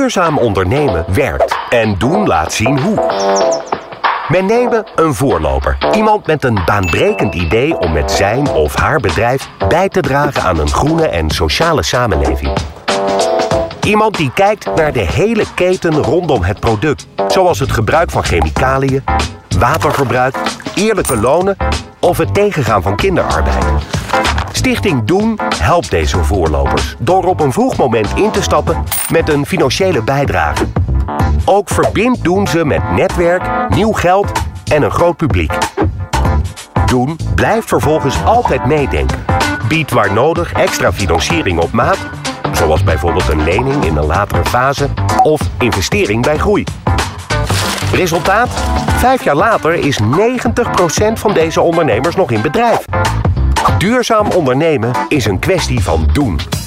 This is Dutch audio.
Duurzaam ondernemen werkt en doen laat zien hoe. Men nemen een voorloper. Iemand met een baanbrekend idee om met zijn of haar bedrijf bij te dragen aan een groene en sociale samenleving. Iemand die kijkt naar de hele keten rondom het product, zoals het gebruik van chemicaliën, waterverbruik, eerlijke lonen of het tegengaan van kinderarbeid. Stichting Doen helpt deze voorlopers door op een vroeg moment in te stappen met een financiële bijdrage. Ook verbindt Doen ze met netwerk, nieuw geld en een groot publiek. Doen blijft vervolgens altijd meedenken. Biedt waar nodig extra financiering op maat, zoals bijvoorbeeld een lening in een latere fase of investering bij groei. Resultaat? Vijf jaar later is 90% van deze ondernemers nog in bedrijf. Duurzaam ondernemen is een kwestie van doen.